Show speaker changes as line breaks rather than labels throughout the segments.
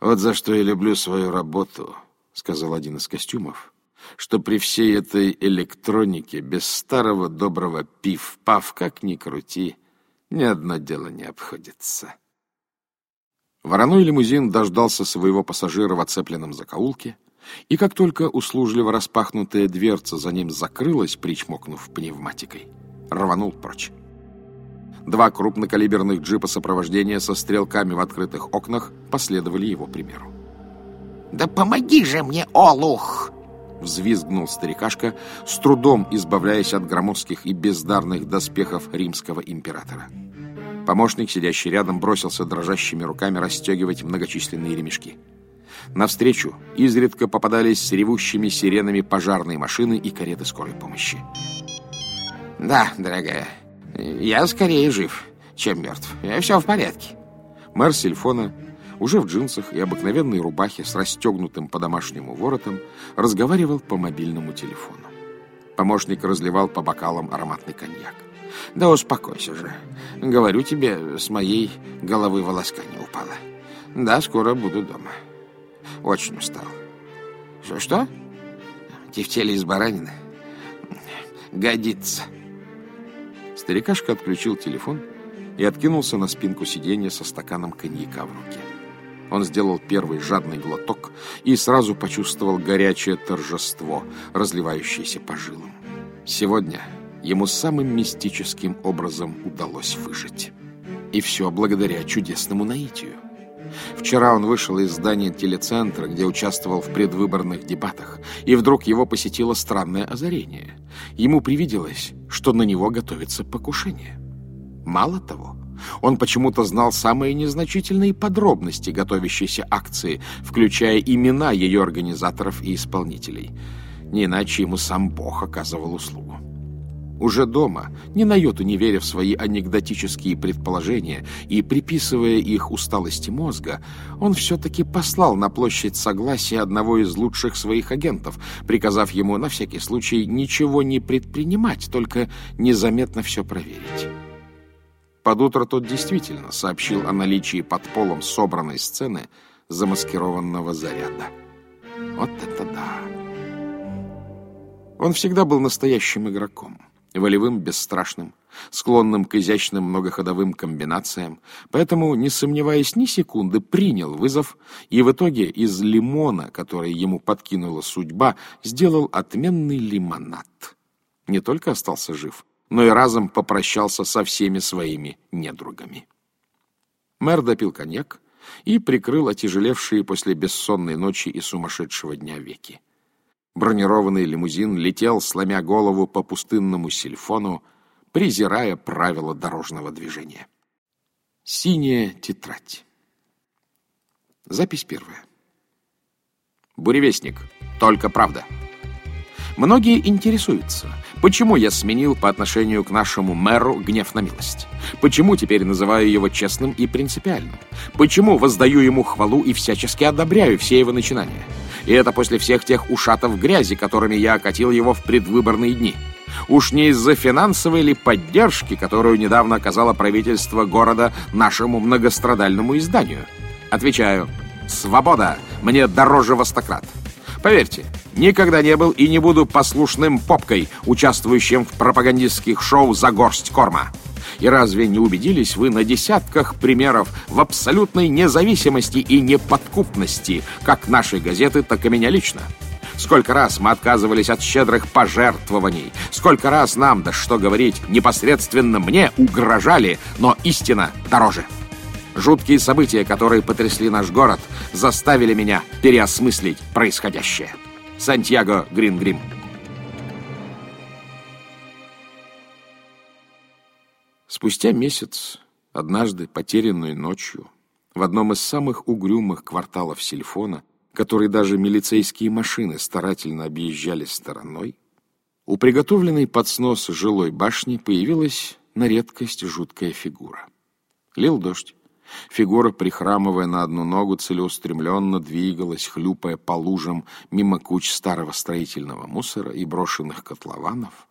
Вот за что я люблю свою работу, сказал один из костюмов, что при всей этой электронике без старого доброго пив-пав, как ни крути, ни одно дело не обходится. Вороной лимузин дождался своего пассажира в оцепленном закоулке, и как только услужливо распахнутая дверца за ним закрылась, причмокнув пневматикой, рванул прочь. Два крупнокалиберных джипа сопровождения со стрелками в открытых окнах последовали его примеру.
«Да помоги же мне, Олух!»
Взвизгнул старикашка, с трудом избавляясь от громоздких и бездарных доспехов римского императора. Помощник, сидящий рядом, бросился дрожащими руками расстегивать многочисленные ремешки. Навстречу изредка попадались с ревущими сиренами пожарные машины и кареты скорой помощи.
«Да, дорогая, я скорее жив, чем мертв. Я все в порядке».
Мэр Сильфона, уже в джинсах и обыкновенной рубахе с расстегнутым по-домашнему воротом, разговаривал по мобильному телефону. Помощник разливал по бокалам ароматный коньяк.
«Да успокойся же. Говорю тебе, с моей головы волоска не упала. Да, скоро буду дома». Очень устал. Что, что? Тефтели из баранины? Годится.
Старикашка отключил телефон и откинулся на спинку сиденья со стаканом коньяка в руке. Он сделал первый жадный глоток и сразу почувствовал горячее торжество, разливающееся по жилам. Сегодня ему самым мистическим образом удалось выжить. И все благодаря чудесному наитию. Вчера он вышел из здания телецентра, где участвовал в предвыборных дебатах, и вдруг его посетило странное озарение. Ему привиделось, что на него готовится покушение. Мало того, он почему-то знал самые незначительные подробности готовящейся акции, включая имена ее организаторов и исполнителей. Не иначе ему сам Бог оказывал услугу. Уже дома, ни на йоту не веря в свои анекдотические предположения и приписывая их усталости мозга, он все-таки послал на площадь Согласия одного из лучших своих агентов, приказав ему на всякий случай ничего не предпринимать, только незаметно все проверить. Под утро тот действительно сообщил о наличии под полом собранной сцены замаскированного заряда. Вот это да! Он всегда был настоящим игроком волевым, бесстрашным, склонным к изящным многоходовым комбинациям, поэтому, не сомневаясь ни секунды, принял вызов и в итоге из лимона, который ему подкинула судьба, сделал отменный лимонад. Не только остался жив, но и разом попрощался со всеми своими недругами. Мэр допил коньяк и прикрыл отяжелевшие после бессонной ночи и сумасшедшего дня веки. Бронированный лимузин летел, сломя голову по пустынному сильфону, презирая правила дорожного движения. Синяя тетрадь. Запись первая. Буревестник. Только правда. Многие интересуются, почему я сменил по отношению к нашему мэру гнев на милость? Почему теперь называю его честным и принципиальным? Почему воздаю ему хвалу и всячески одобряю все его начинания? И это после всех тех ушатов грязи, которыми я окатил его в предвыборные дни. Уж не из-за финансовой ли поддержки, которую недавно оказало правительство города нашему многострадальному изданию? Отвечаю, свобода мне дороже востократ. Поверьте, никогда не был и не буду послушным попкой, участвующим в пропагандистских шоу «За горсть корма». И разве не убедились вы на десятках примеров в абсолютной независимости и неподкупности как нашей газеты, так и меня лично? Сколько раз мы отказывались от щедрых пожертвований, сколько раз нам, да что говорить, непосредственно мне угрожали, но истина дороже. Жуткие события, которые потрясли наш город, заставили меня переосмыслить происходящее. Сантьяго Грингрим. Спустя месяц, однажды, потерянную ночью, в одном из самых угрюмых кварталов Сильфона, который даже милицейские машины старательно объезжали стороной, у приготовленной под снос жилой башни появилась на редкость жуткая фигура. Лил дождь. Фигура, прихрамывая на одну ногу, целеустремленно двигалась, хлюпая по лужам мимо куч старого строительного мусора и брошенных котлованов,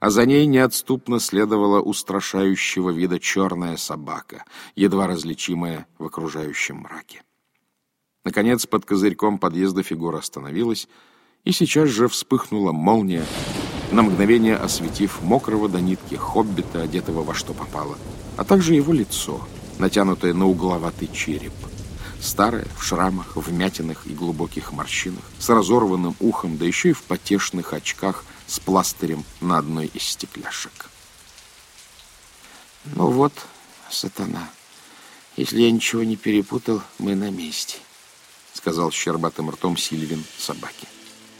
а за ней неотступно следовала устрашающего вида черная собака, едва различимая в окружающем мраке. Наконец, под козырьком подъезда фигура остановилась, и сейчас же вспыхнула молния, на мгновение осветив мокрого до нитки хоббита, одетого во что попало, а также его лицо, натянутое на угловатый череп. Старое, в шрамах, вмятинах и глубоких морщинах, с разорванным ухом, да еще и в потешных очках с пластырем на одной из стекляшек.
«Ну вот, сатана, если я ничего не перепутал, мы на месте», — сказал щербатым ртом Сильвин собаке.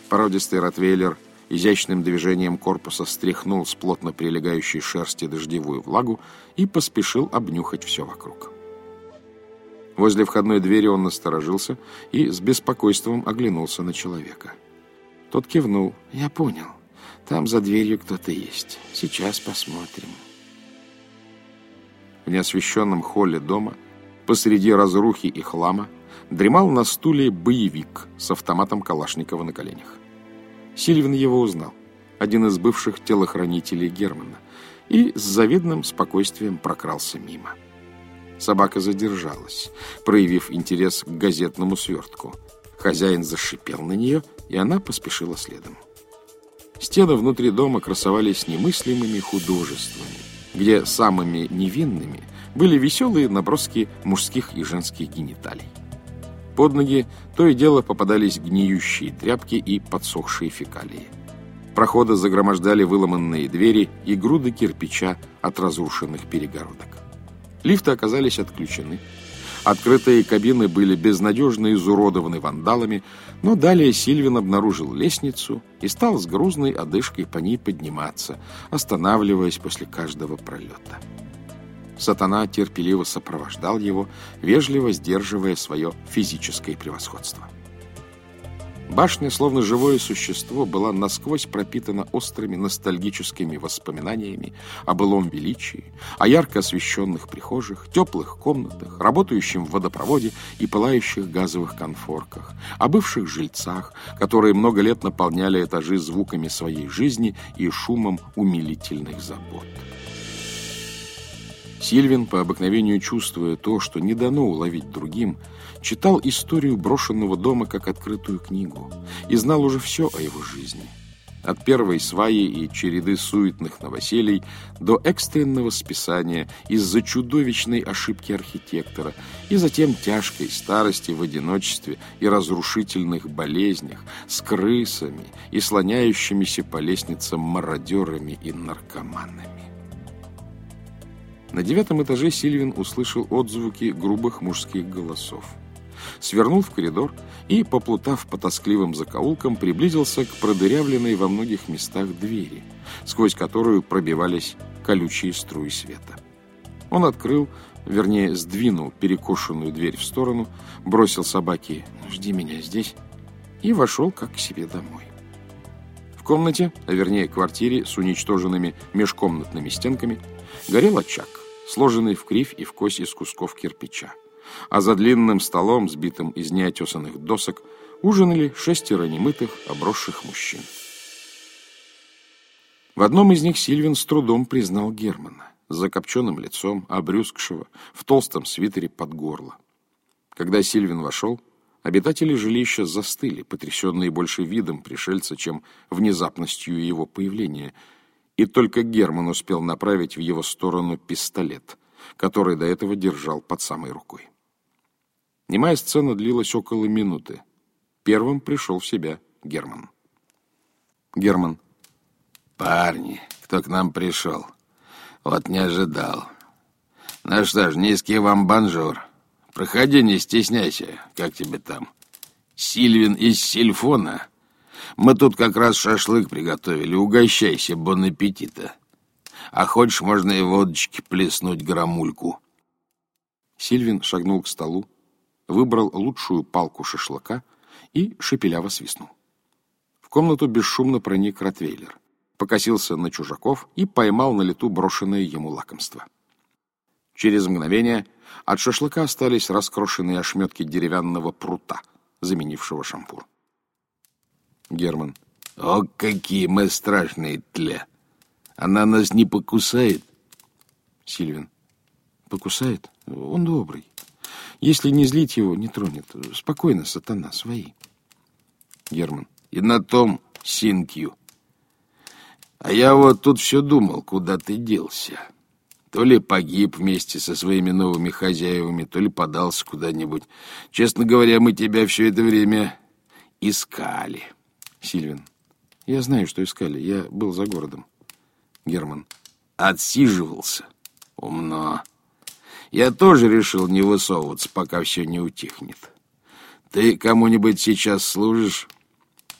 Породистый ротвейлер изящным движением корпуса стряхнул с плотно прилегающей шерсти дождевую влагу и поспешил обнюхать все вокруг. Возле входной двери он насторожился и с беспокойством оглянулся на человека. Тот кивнул.
«Я понял. Там за дверью кто-то есть. Сейчас посмотрим».
В неосвещенном холле дома, посреди разрухи и хлама, дремал на стуле боевик с автоматом Калашникова на коленях. Сильвин его узнал, один из бывших телохранителей Германа, и с завидным спокойствием прокрался мимо. Собака задержалась, проявив интерес к газетному свертку. Хозяин зашипел на нее, и она поспешила следом. Стены внутри дома красовались немыслимыми художествами, где самыми невинными были веселые наброски мужских и женских гениталий. Под ноги то и дело попадались гниющие тряпки и подсохшие фекалии. Проходы загромождали выломанные двери и груды кирпича от разрушенных перегородок. Лифты оказались отключены. Открытые кабины были безнадежно изуродованы вандалами, но далее Сильвин обнаружил лестницу и стал с грузной одышкой по ней подниматься, останавливаясь после каждого пролета. Сатана терпеливо сопровождал его, вежливо сдерживая свое физическое превосходство. Башня, словно живое существо, была насквозь пропитана острыми ностальгическими воспоминаниями о былом величии, о ярко освещенных прихожих, теплых комнатах, работающем водопроводе и пылающих газовых конфорках, о бывших жильцах, которые много лет наполняли этажи звуками своей жизни и шумом умилительных забот. Сильвин, по обыкновению чувствуя то, что не дано уловить другим, читал историю брошенного дома как открытую книгу и знал уже все о его жизни. От первой сваи и череды суетных новоселий до экстренного списания из-за чудовищной ошибки архитектора и затем тяжкой старости в одиночестве и разрушительных болезнях с крысами и слоняющимися по лестницам мародерами и наркоманами. На девятом этаже Сильвин услышал отзвуки грубых мужских голосов. Свернул в коридор и, поплутав по тоскливым закоулкам, приблизился к продырявленной во многих местах двери, сквозь которую пробивались колючие струи света. Он открыл, вернее, сдвинул перекошенную дверь в сторону, бросил собаке «Жди меня здесь» и вошел как к себе домой. В комнате, а вернее квартире с уничтоженными межкомнатными стенками, горел очаг сложенный в кривь и в кось из кусков кирпича. А за длинным столом, сбитым из неотесанных досок, ужинали шестеро немытых, обросших мужчин. В одном из них Сильвин с трудом признал Германа, с закопченным лицом, обрюзгшего, в толстом свитере под горло. Когда Сильвин вошел, обитатели жилища застыли, потрясенные больше видом пришельца, чем внезапностью его появления — и только Герман успел направить в его сторону пистолет, который до этого держал под самой рукой. Немая сцена длилась около минуты. Первым пришел в себя Герман. Герман.
«Парни, кто к нам пришел? Вот не ожидал. Ну что ж, низкий вам бонжур. Проходи, не стесняйся. Как тебе там? Сильвин из Сильфона?» Мы тут как раз шашлык приготовили. Угощайся, bon appétit. А хочешь, можно и водочки плеснуть грамульку.
Сильвин шагнул к столу, выбрал лучшую палку шашлыка и шепеляво свистнул. В комнату бесшумно проник Ротвейлер, покосился на чужаков и поймал на лету брошенное ему лакомство. Через мгновение от шашлыка остались раскрошенные ошметки деревянного прута, заменившего шампур. Герман.
О, какие мы страшные тля! Она нас не покусает?
Сильвин. Покусает? Он добрый. Если не злить его, не тронет. Спокойно, сатана, свои.
Герман. И на том синкью. А я вот тут все думал, куда ты делся. То ли погиб вместе со своими новыми хозяевами, то ли подался куда-нибудь. Честно говоря, мы тебя все это время искали.
Сильвин. Я знаю, что искали. Я был за городом.
Герман. Отсиживался. Умно. Я тоже решил не высовываться, пока все не утихнет. Ты кому-нибудь сейчас служишь?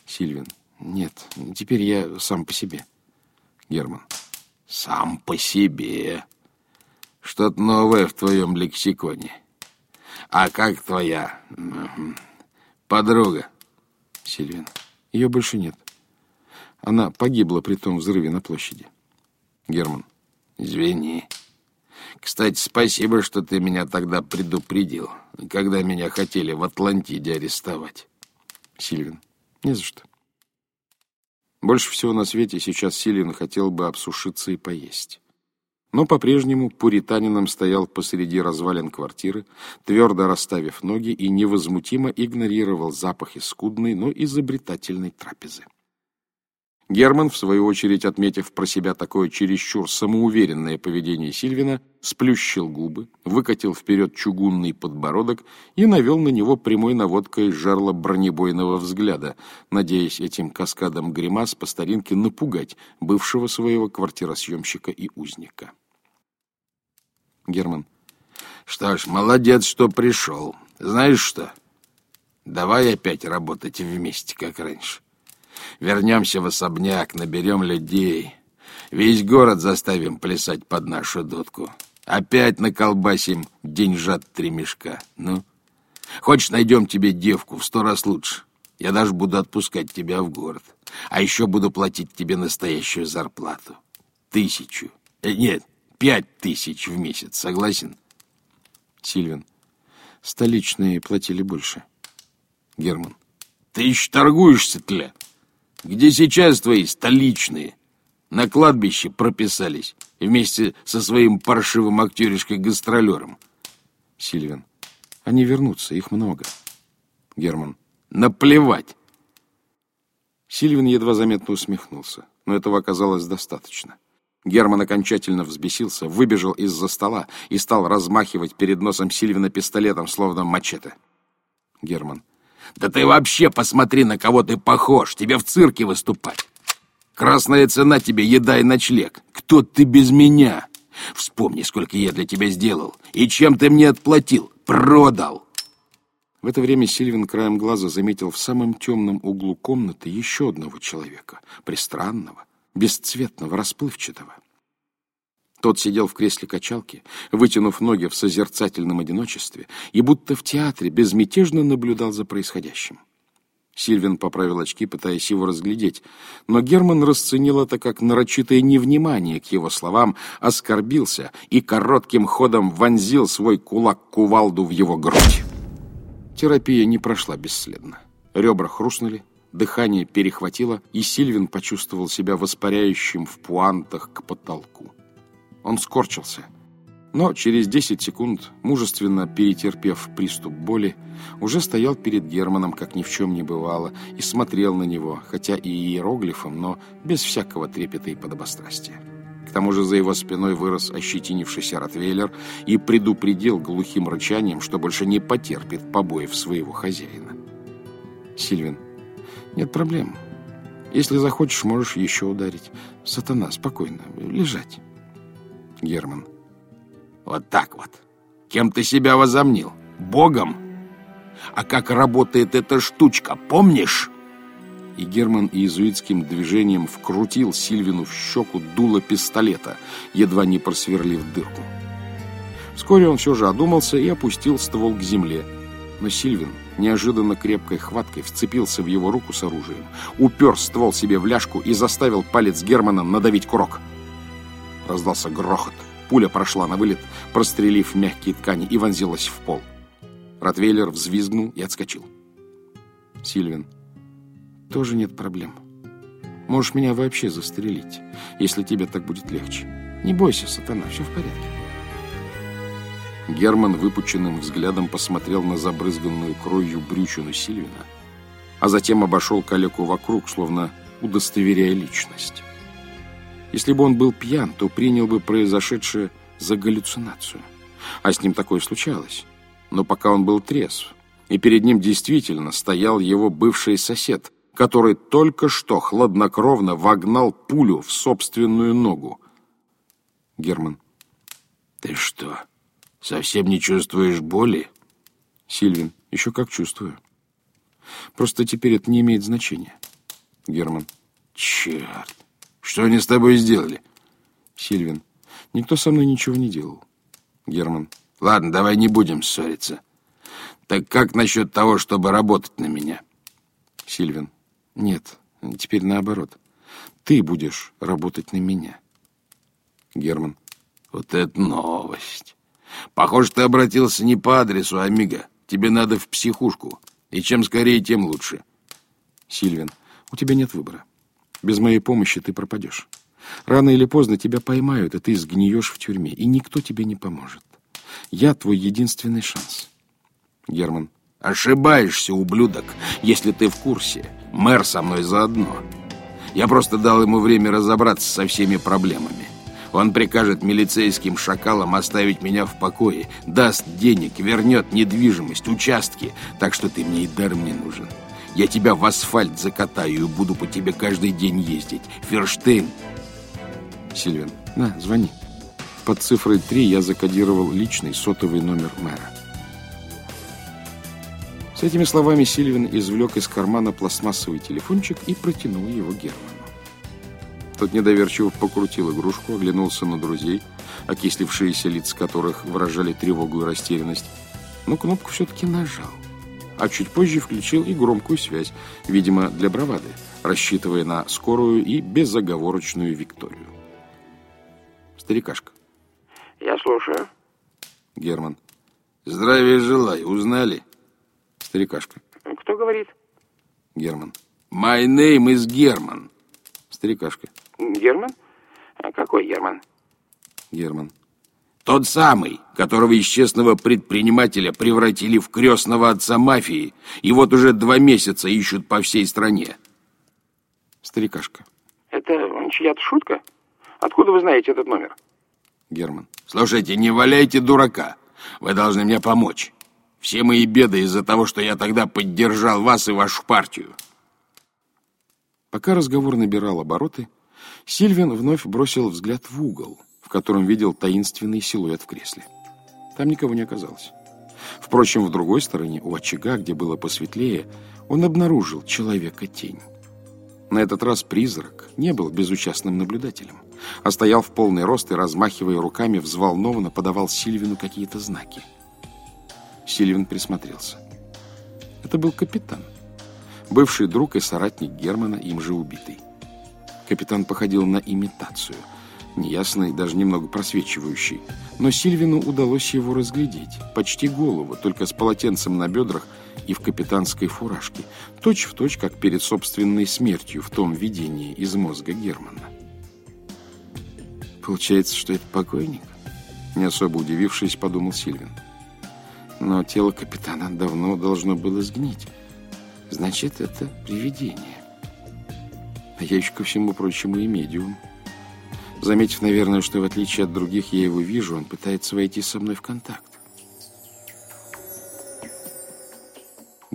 Сильвин. Нет, теперь я сам по себе.
Герман. Сам по себе. Что-то новое в твоем лексиконе. А как твоя подруга?
Сильвин. Ее больше нет. Она погибла при том взрыве на площади.
Герман. Извини. Кстати, спасибо, что ты меня тогда предупредил, когда меня хотели в Атлантиде арестовать.
Сильвин. Не за что. Больше всего на свете сейчас Сильвин хотел бы обсушиться и поесть. Но по-прежнему пуританином стоял посреди развалин квартиры, твердо расставив ноги и невозмутимо игнорировал запахи скудной, но изобретательной трапезы. Герман, в свою очередь отметив про себя такое чересчур самоуверенное поведение Сильвина, сплющил губы, выкатил вперед чугунный подбородок и навел на него прямой наводкой жерла бронебойного взгляда, надеясь этим каскадом гримас по старинке напугать бывшего своего квартиросъемщика и узника.
Герман. Что ж, молодец, что пришел. Знаешь что? Давай опять работать вместе, как раньше. Вернемся в особняк, наберем людей. Весь город заставим плясать под нашу дудку. Опять наколбасим деньжат три мешка. Ну, хочешь, найдем тебе девку в сто раз лучше. Я даже буду отпускать тебя в город. А еще буду платить тебе настоящую зарплату. Тысячу. Э, нет, пять тысяч в месяц. Согласен?
Сильвин. Столичные платили больше.
Герман. Ты еще торгуешься, тля? Где сейчас твои столичные? На кладбище прописались вместе со своим паршивым актеришкой-гастролером.
Сильвин. Они вернутся, их много.
Герман. Наплевать.
Сильвин едва заметно усмехнулся, но этого оказалось достаточно. Герман окончательно взбесился, выбежал из-за стола и стал размахивать перед носом Сильвина пистолетом, словно мачете.
Герман. Да ты вообще посмотри, на кого ты похож. Тебе в цирке выступать. Красная цена тебе, еда и ночлег. Кто ты без меня? Вспомни, сколько я для тебя сделал. И чем ты мне отплатил? Продал.
В это время Сильвин краем глаза заметил в самом темном углу комнаты еще одного человека, пристранного, бесцветного, расплывчатого. Тот сидел в кресле качалки, вытянув ноги в созерцательном одиночестве и будто в театре безмятежно наблюдал за происходящим. Сильвин поправил очки, пытаясь его разглядеть, но Герман расценил это как нарочитое невнимание к его словам, оскорбился и коротким ходом вонзил свой кулак-кувалду в его грудь. Терапия не прошла бесследно. Ребра хрустнули, дыхание перехватило, и Сильвин почувствовал себя воспаряющим в пуантах к потолку. Он скорчился. Но через 10 секунд, мужественно перетерпев приступ боли, уже стоял перед Германом, как ни в чем не бывало, и смотрел на него, хотя и иероглифом, но без всякого трепета и подобострастия. К тому же за его спиной вырос ощетинившийся Ротвейлер и предупредил глухим рычанием, что больше не потерпит побоев своего хозяина. «Сильвин, нет проблем. Если захочешь, можешь еще ударить. Сатана, спокойно, лежать».
Герман. Вот так вот. Кем ты себя возомнил? Богом? А как работает эта штучка, помнишь?
И Герман иезуитским движением вкрутил Сильвину в щеку дуло пистолета, едва не просверлив дырку. Вскоре он все же одумался и опустил ствол к земле. Но Сильвин неожиданно крепкой хваткой вцепился в его руку с оружием, упер ствол себе в ляжку и заставил палец Германа надавить курок. Раздался грохот. Пуля прошла на вылет, прострелив мягкие ткани, и вонзилась в пол. Ротвейлер взвизгнул и отскочил. Сильвин. Тоже нет проблем. Можешь меня вообще застрелить, если тебе так будет легче. Не бойся, сатана, все в порядке. Герман выпученным взглядом посмотрел на забрызганную кровью брючину Сильвина, а затем обошел калеку вокруг, словно удостоверяя личность. Если бы он был пьян, то принял бы произошедшее за галлюцинацию. А с ним такое случалось. Но пока он был трезв, и перед ним действительно стоял его бывший сосед, который только что хладнокровно вогнал пулю в собственную ногу. Герман.
Ты что, совсем не чувствуешь боли?
Сильвин. Еще как чувствую. Просто теперь это не имеет значения. Герман.
Черт. Что они с тобой сделали?
Сильвин. Никто со мной ничего не делал. Герман.
Ладно, давай не будем ссориться. Так как насчет того, чтобы работать на меня?
Сильвин. Нет, теперь наоборот. Ты будешь работать на меня. Герман.
Вот это новость. Похоже, ты обратился не по адресу, Амиго. Тебе надо в психушку. И чем скорее, тем лучше.
Сильвин. У тебя нет выбора. Без моей помощи ты пропадешь. Рано или поздно тебя поймают, и ты сгниешь в тюрьме, и никто тебе не поможет. Я твой единственный шанс. Герман.
Ошибаешься, ублюдок, если ты в курсе. Мэр со мной заодно. Я просто дал ему время разобраться со всеми проблемами. Он прикажет милицейским шакалам оставить меня в покое, даст денег, вернет недвижимость, участки, так что ты мне и даром не нужен. Я тебя в асфальт закатаю и буду по тебе каждый день ездить. Ферштейн.
Сильвин, на, звони. Под цифрой 3 я закодировал личный сотовый номер мэра. С этими словами Сильвин извлек из кармана пластмассовый телефончик и протянул его Герману. Тот недоверчиво покрутил игрушку, оглянулся на друзей, окислившиеся лица которых выражали тревогу и растерянность, но кнопку все-таки нажал. А чуть позже включил и громкую связь, видимо, для бравады, рассчитывая на скорую и безоговорочную Викторию. Старикашка.
Я слушаю.
Герман.
Здравия желаю. Узнали?
Старикашка.
Кто говорит?
Герман.
My name is Герман.
Старикашка.
Герман? А какой Герман?
Герман.
Тот самый, которого из честного предпринимателя превратили в крестного отца мафии, и вот уже два месяца ищут по всей стране.
Старикашка.
Это чья-то шутка? Откуда вы знаете этот номер?
Герман.
Слушайте, не валяйте дурака. Вы должны мне помочь. Все мои беды из-за того, что я тогда поддержал вас и вашу партию.
Пока разговор набирал обороты, Сильвин вновь бросил взгляд в угол, в котором видел таинственный силуэт в кресле. Там никого не оказалось. Впрочем, в другой стороне, у очага, где было посветлее, он обнаружил человека-тень. На этот раз призрак не был безучастным наблюдателем, а стоял в полный рост и, размахивая руками, взволнованно подавал Сильвину какие-то знаки. Сильвин присмотрелся. Это был капитан. Бывший друг и соратник Германа, им же убитый. Капитан походил на имитацию, неясный, даже немного просвечивающий. Но Сильвину удалось его разглядеть. Почти голову, только с полотенцем на бедрах и в капитанской фуражке. Точь в точь, как перед собственной смертью в том видении из мозга Германа. Получается, что это покойник? Не особо удивившись, подумал Сильвин. Но тело капитана давно должно было сгнить. Значит, это привидение. А я еще ко всему прочему и медиум. Заметив, наверное, что в отличие от других я его вижу, он пытается войти со мной в контакт.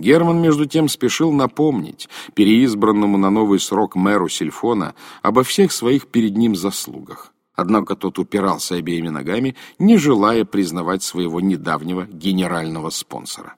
Герман, между тем, спешил напомнить переизбранному на новый срок мэру Сильфона обо всех своих перед ним заслугах. Однако тот упирался обеими ногами, не желая признавать своего недавнего генерального спонсора.